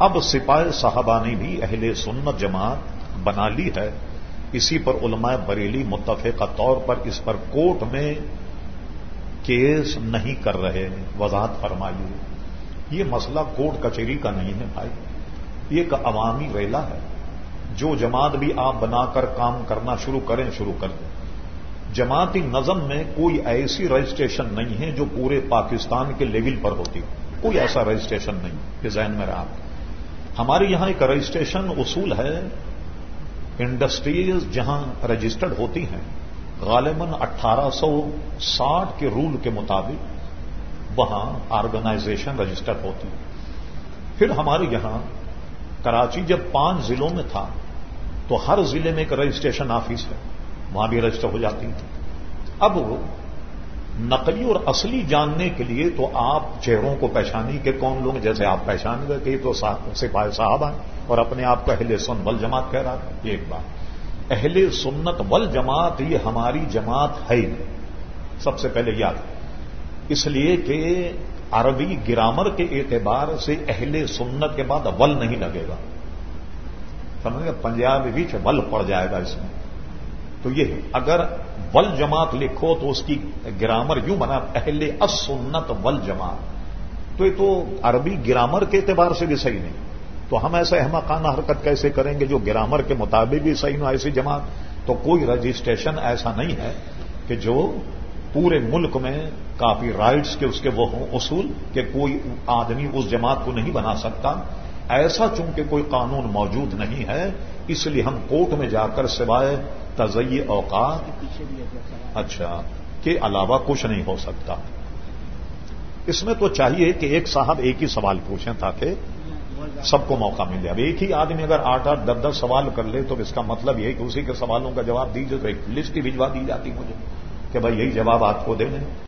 اب سپاہ صاحبہ نے بھی اہل سنت جماعت بنا لی ہے۔ اسی پر علماء بریلی متفقہ طور پر اس پر کوٹ میں کیس نہیں کر رہے وضاحت فرمائیے۔ یہ مسئلہ کوٹ کچہری کا نہیں ہے بھائی۔ یہ ایک عوامی ریلا ہے۔ جو جماعت بھی آپ بنا کر کام کرنا شروع کریں، شروع کر دیں۔ جماعتی نظم میں کوئی ایسی رجسٹریشن نہیں ہے جو پورے پاکستان کے لیول پر ہوتی کوئی ایسا رجسٹریشن نہیں کہ ذہن میں رہا۔ ہمارے یہاں ایک رجسٹریشن اصول ہے، انڈسٹریز جہاں رجسٹرڈ ہوتی ہیں، غالباً اٹھارہ سو ساٹھ کے رول کے مطابق وہاں آرگنائزیشن رجسٹر ہوتی پھر ہمارے یہاں کراچی جب پانچ ضلعوں میں تھا، تو ہر ضلع میں ایک رجسٹریشن آفس ہے، وہاں بھی رجسٹر ہو جاتی تھی۔ اب نقلی اور اصلی جاننے کے لیے تو آپ چہروں کو پہچانی کہ کون لوگ جیسے آپ پہچان گئے کہ تو سپاہی صاحب ہیں اور اپنے آپ کو اہل سن ول جماعت کہہ رہا تھا یہ ایک بات۔ اہل سنت ول جماعت یہ ہماری جماعت ہے۔ ہی سب سے پہلے یاد۔ اس لیے کہ عربی گرامر کے اعتبار سے اہل سنت کے بعد ول نہیں لگے گا۔ سمجھ گے پنجاب بیچ ول پڑ جائے گا اس میں۔ تو یہ اگر ول جماعت لکھو تو اس کی گرامر یوں بنا، اہل اسنت ول جماعت۔ تو یہ تو عربی گرامر کے اعتبار سے بھی صحیح نہیں۔ تو ہم ایسا احمقانہ حرکت کیسے کریں گے جو گرامر کے مطابق بھی صحیح نہ ایسی جماعت؟ تو کوئی رجسٹریشن ایسا نہیں ہے کہ جو پورے ملک میں کافی رائٹس کے اس کے وہ ہوں، اصول کہ کوئی آدمی اس جماعت کو نہیں بنا سکتا۔ ایسا چونکہ کوئی قانون موجود نہیں ہے، اس لیے ہم کورٹ میں جا کر سوائے تزئی اوقات اچھا کے علاوہ کچھ نہیں ہو سکتا۔ اس میں تو چاہیے کہ ایک صاحب ایک ہی سوال پوچھیں تاکہ سب کو موقع مل جائے اب ایک ہی آدمی اگر آٹھ آٹھ دس دس سوال کر لے تو اس کا مطلب یہ کہ اسی کے سوالوں کا جواب دیجیے تو ایک لسٹ ہی بھجوا دی جاتی مجھے کہ بھائی یہی جواب آپ کو دے دیں